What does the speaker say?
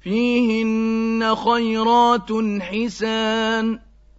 فيهن خيرات حسان